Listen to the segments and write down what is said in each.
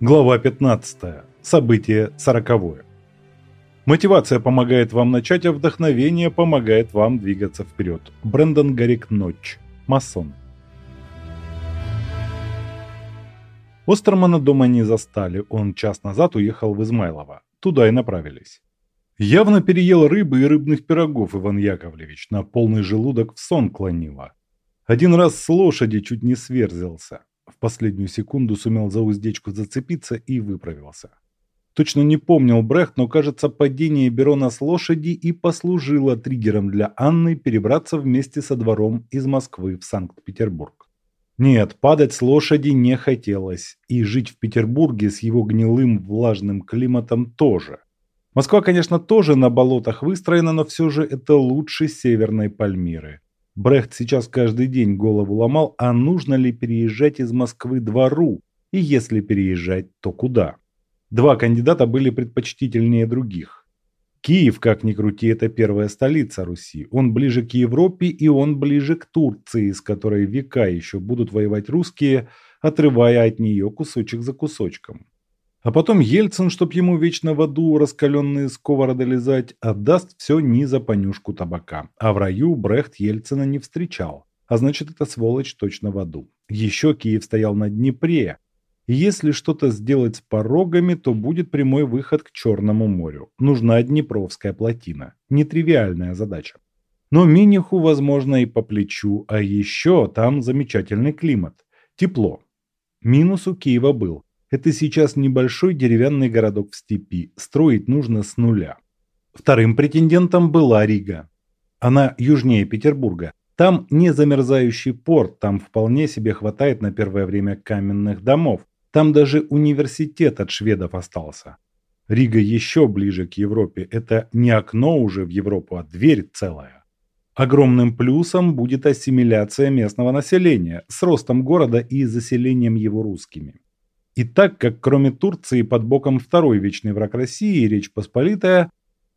Глава 15. Событие сороковое. Мотивация помогает вам начать, а вдохновение помогает вам двигаться вперед. Брэндон Гарик Ночь. Масон. Остермана дома не застали, он час назад уехал в Измайлово. Туда и направились. Явно переел рыбы и рыбных пирогов Иван Яковлевич, на полный желудок в сон клонило. Один раз с лошади чуть не сверзился. В последнюю секунду сумел за уздечку зацепиться и выправился. Точно не помнил Брехт, но, кажется, падение Берона с лошади и послужило триггером для Анны перебраться вместе со двором из Москвы в Санкт-Петербург. Нет, падать с лошади не хотелось, и жить в Петербурге с его гнилым влажным климатом тоже. Москва, конечно, тоже на болотах выстроена, но все же это лучше северной Пальмиры. Брехт сейчас каждый день голову ломал, а нужно ли переезжать из Москвы двору, и если переезжать, то куда. Два кандидата были предпочтительнее других. Киев, как ни крути, это первая столица Руси. Он ближе к Европе и он ближе к Турции, с которой века еще будут воевать русские, отрывая от нее кусочек за кусочком. А потом Ельцин, чтоб ему вечно в аду раскаленные сковороды лизать, отдаст все ни за понюшку табака. А в раю Брехт Ельцина не встречал. А значит, эта сволочь точно в аду. Еще Киев стоял на Днепре. Если что-то сделать с порогами, то будет прямой выход к Черному морю. Нужна Днепровская плотина. Нетривиальная задача. Но Миниху, возможно, и по плечу. А еще там замечательный климат. Тепло. Минус у Киева был. Это сейчас небольшой деревянный городок в степи, строить нужно с нуля. Вторым претендентом была Рига. Она южнее Петербурга. Там не замерзающий порт, там вполне себе хватает на первое время каменных домов. Там даже университет от шведов остался. Рига еще ближе к Европе. Это не окно уже в Европу, а дверь целая. Огромным плюсом будет ассимиляция местного населения с ростом города и заселением его русскими. И так как кроме Турции под боком второй вечный враг России, Речь Посполитая,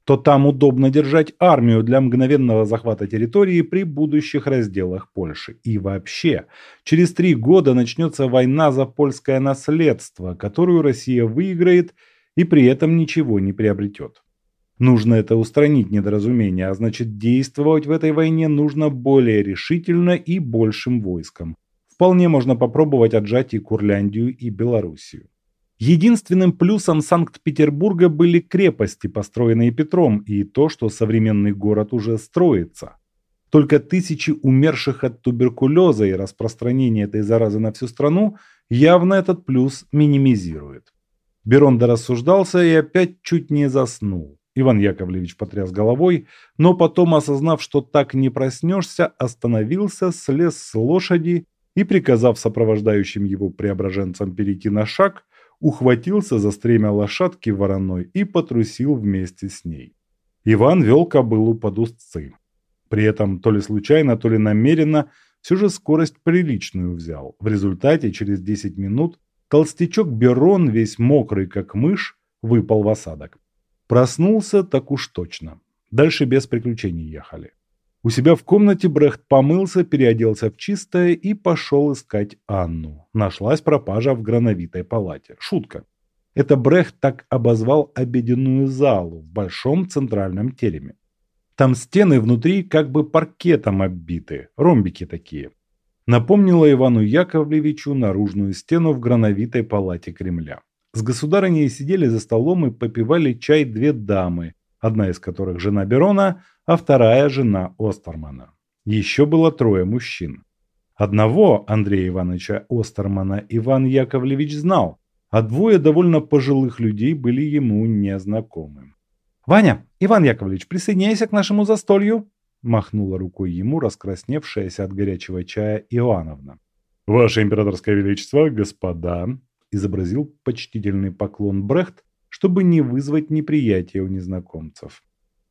то там удобно держать армию для мгновенного захвата территории при будущих разделах Польши. И вообще, через три года начнется война за польское наследство, которую Россия выиграет и при этом ничего не приобретет. Нужно это устранить недоразумение, а значит действовать в этой войне нужно более решительно и большим войском вполне можно попробовать отжать и Курляндию, и Белоруссию. Единственным плюсом Санкт-Петербурга были крепости, построенные Петром, и то, что современный город уже строится. Только тысячи умерших от туберкулеза и распространения этой заразы на всю страну явно этот плюс минимизирует. Берон дорассуждался и опять чуть не заснул. Иван Яковлевич потряс головой, но потом, осознав, что так не проснешься, остановился, слез с лошади и, приказав сопровождающим его преображенцам перейти на шаг, ухватился за стремя лошадки вороной и потрусил вместе с ней. Иван вел кобылу под узцы. При этом то ли случайно, то ли намеренно все же скорость приличную взял. В результате через 10 минут толстячок Берон, весь мокрый как мышь, выпал в осадок. Проснулся так уж точно. Дальше без приключений ехали. У себя в комнате Брехт помылся, переоделся в чистое и пошел искать Анну. Нашлась пропажа в грановитой палате. Шутка. Это Брехт так обозвал обеденную залу в большом центральном тереме. Там стены внутри как бы паркетом оббиты, ромбики такие. Напомнила Ивану Яковлевичу наружную стену в грановитой палате Кремля. С государыней сидели за столом и попивали чай две дамы, одна из которых жена Берона, а вторая жена Остермана. Еще было трое мужчин. Одного Андрея Ивановича Остермана Иван Яковлевич знал, а двое довольно пожилых людей были ему незнакомы. «Ваня, Иван Яковлевич, присоединяйся к нашему застолью!» махнула рукой ему раскрасневшаяся от горячего чая Иоанновна. «Ваше императорское величество, господа!» изобразил почтительный поклон Брехт, чтобы не вызвать неприятия у незнакомцев.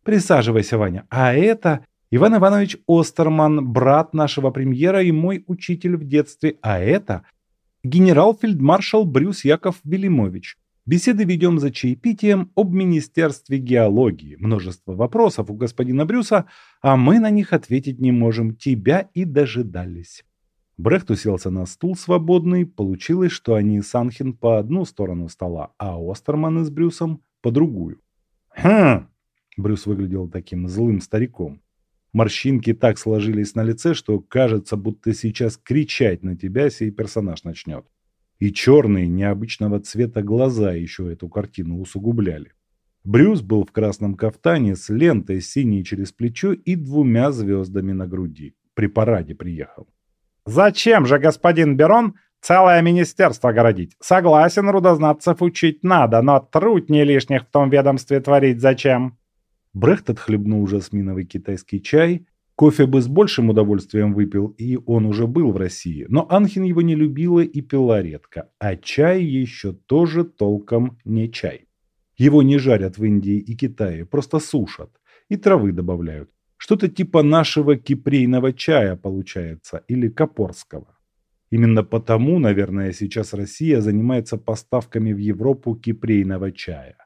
Присаживайся, Ваня. А это Иван Иванович Остерман, брат нашего премьера и мой учитель в детстве. А это генерал-фельдмаршал Брюс Яков Велимович. Беседы ведем за чаепитием об Министерстве геологии. Множество вопросов у господина Брюса, а мы на них ответить не можем. Тебя и дожидались. Брехт уселся на стул свободный, получилось, что они с Анхин по одну сторону стола, а Остерман с Брюсом по другую. «Хм!» Брюс выглядел таким злым стариком. Морщинки так сложились на лице, что кажется, будто сейчас кричать на тебя сей персонаж начнет. И черные, необычного цвета глаза еще эту картину усугубляли. Брюс был в красном кафтане с лентой синей через плечо и двумя звездами на груди. При параде приехал. «Зачем же, господин Берон, целое министерство городить? Согласен, рудознатцев учить надо, но труд не лишних в том ведомстве творить зачем?» Брехт отхлебнул жасминовый китайский чай. Кофе бы с большим удовольствием выпил, и он уже был в России. Но Анхин его не любила и пила редко. А чай еще тоже толком не чай. Его не жарят в Индии и Китае, просто сушат. И травы добавляют. Что-то типа нашего кипрейного чая получается, или капорского. Именно потому, наверное, сейчас Россия занимается поставками в Европу кипрейного чая.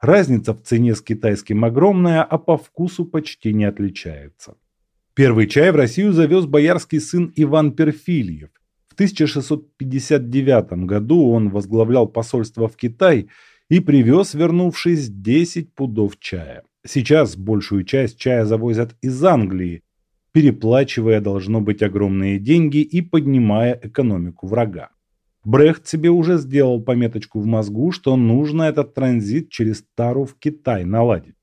Разница в цене с китайским огромная, а по вкусу почти не отличается. Первый чай в Россию завез боярский сын Иван Перфильев. В 1659 году он возглавлял посольство в Китай и привез, вернувшись, 10 пудов чая. Сейчас большую часть чая завозят из Англии, переплачивая должно быть огромные деньги и поднимая экономику врага. Брехт себе уже сделал пометочку в мозгу, что нужно этот транзит через Тару в Китай наладить.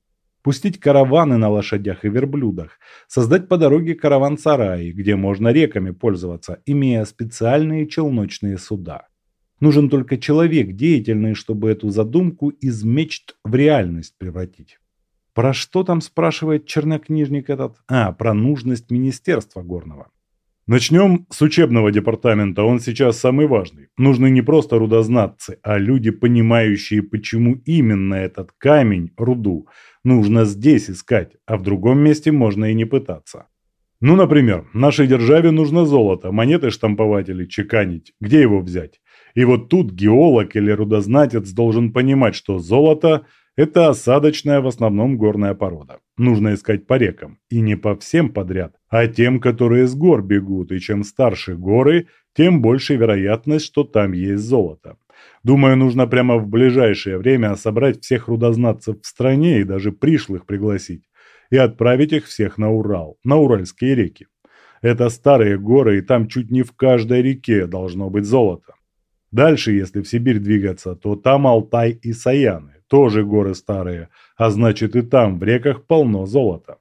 Пустить караваны на лошадях и верблюдах, создать по дороге караван-сараи, где можно реками пользоваться, имея специальные челночные суда. Нужен только человек деятельный, чтобы эту задумку из мечт в реальность превратить. Про что там спрашивает чернокнижник этот? А, про нужность Министерства горного. Начнем с учебного департамента, он сейчас самый важный. Нужны не просто рудознатцы, а люди, понимающие, почему именно этот камень, руду, нужно здесь искать, а в другом месте можно и не пытаться. Ну, например, нашей державе нужно золото, монеты штамповать или чеканить. Где его взять? И вот тут геолог или рудознатец должен понимать, что золото – это осадочная в основном горная порода. Нужно искать по рекам. И не по всем подряд, а тем, которые с гор бегут. И чем старше горы, тем больше вероятность, что там есть золото. Думаю, нужно прямо в ближайшее время собрать всех рудознатцев в стране и даже пришлых пригласить. И отправить их всех на Урал, на Уральские реки. Это старые горы, и там чуть не в каждой реке должно быть золото. Дальше, если в Сибирь двигаться, то там Алтай и Саяны тоже горы старые, а значит и там в реках полно золота.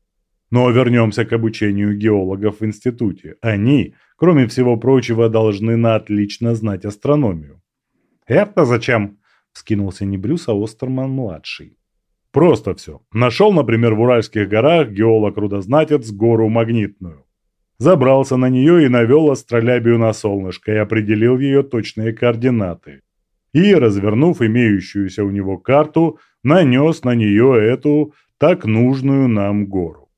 Но вернемся к обучению геологов в институте. Они, кроме всего прочего, должны на отлично знать астрономию. «Это зачем?» – вскинулся не Брюс, а Остерман-младший. «Просто все. Нашел, например, в Уральских горах геолог-рудознатец гору Магнитную. Забрался на нее и навел астролябию на солнышко и определил ее точные координаты и, развернув имеющуюся у него карту, нанес на нее эту так нужную нам гору.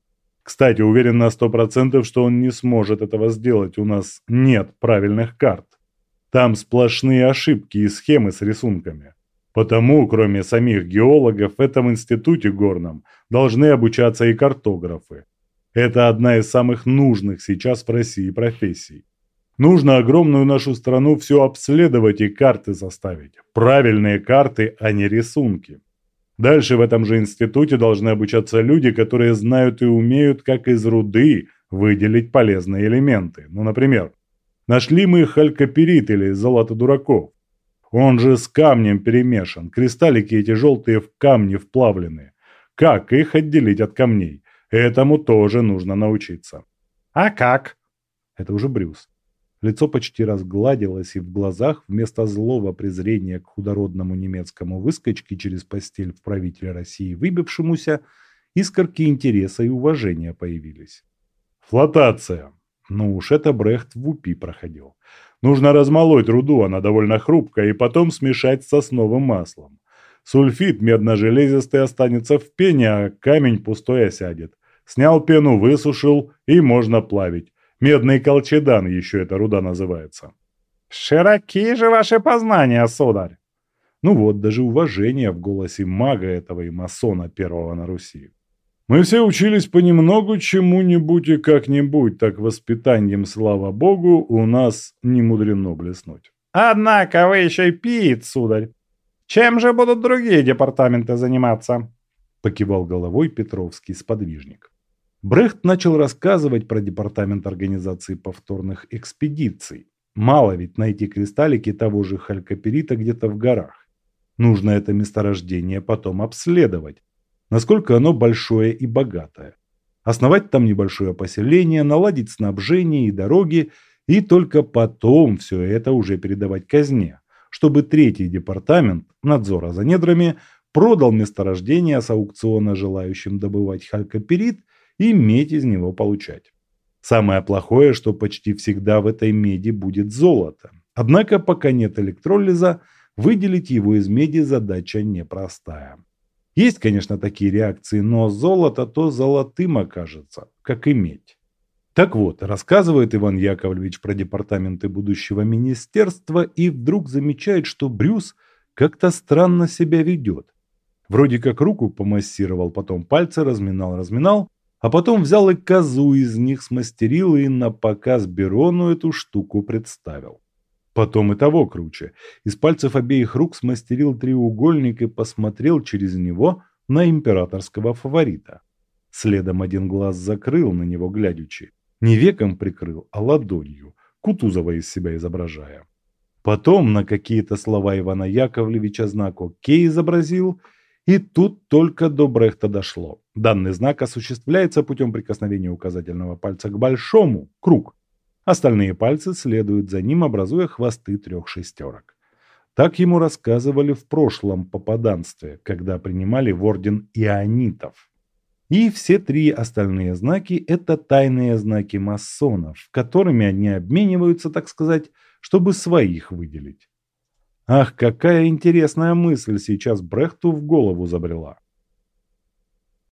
Кстати, уверен на сто процентов, что он не сможет этого сделать, у нас нет правильных карт. Там сплошные ошибки и схемы с рисунками. Потому, кроме самих геологов, в этом институте горном должны обучаться и картографы. Это одна из самых нужных сейчас в России профессий. Нужно огромную нашу страну все обследовать и карты составить. Правильные карты, а не рисунки. Дальше в этом же институте должны обучаться люди, которые знают и умеют, как из руды выделить полезные элементы. Ну, например, нашли мы халькоперит или золото дураков. Он же с камнем перемешан, кристаллики эти желтые в камне вплавлены. Как их отделить от камней? Этому тоже нужно научиться. А как? Это уже Брюс. Лицо почти разгладилось, и в глазах вместо злого презрения к худородному немецкому выскочке через постель в правителя России выбившемуся, искорки интереса и уважения появились. «Флотация!» Ну уж это Брехт в УПИ проходил. Нужно размолоть руду, она довольно хрупкая, и потом смешать с сосновым маслом. Сульфид медно-железистый останется в пене, а камень пустой осядет. Снял пену, высушил, и можно плавить. Медный колчедан еще эта руда называется. Широки же ваши познания, сударь. Ну вот, даже уважение в голосе мага этого и масона первого на Руси. Мы все учились понемногу чему-нибудь и как-нибудь, так воспитанием, слава богу, у нас не мудрено блеснуть. Однако вы еще и пиет, сударь. Чем же будут другие департаменты заниматься? Покивал головой Петровский сподвижник. Брехт начал рассказывать про департамент организации повторных экспедиций. Мало ведь найти кристаллики того же халькоперита где-то в горах. Нужно это месторождение потом обследовать, насколько оно большое и богатое. Основать там небольшое поселение, наладить снабжение и дороги, и только потом все это уже передавать казне, чтобы третий департамент надзора за недрами продал месторождение с аукциона желающим добывать халькоперит и медь из него получать. Самое плохое, что почти всегда в этой меди будет золото. Однако пока нет электролиза, выделить его из меди задача непростая. Есть, конечно, такие реакции, но золото то золотым окажется, как и медь. Так вот, рассказывает Иван Яковлевич про департаменты будущего министерства и вдруг замечает, что Брюс как-то странно себя ведет. Вроде как руку помассировал, потом пальцы разминал-разминал, а потом взял и козу из них смастерил и на показ Берону эту штуку представил. Потом и того круче. Из пальцев обеих рук смастерил треугольник и посмотрел через него на императорского фаворита. Следом один глаз закрыл на него глядячи. Не веком прикрыл, а ладонью, Кутузова из себя изображая. Потом на какие-то слова Ивана Яковлевича знак «Окей» изобразил, и тут только до Брехта дошло. Данный знак осуществляется путем прикосновения указательного пальца к большому, круг, Остальные пальцы следуют за ним, образуя хвосты трех шестерок. Так ему рассказывали в прошлом попаданстве, когда принимали в орден ионитов. И все три остальные знаки – это тайные знаки масонов, которыми они обмениваются, так сказать, чтобы своих выделить. Ах, какая интересная мысль сейчас Брехту в голову забрела.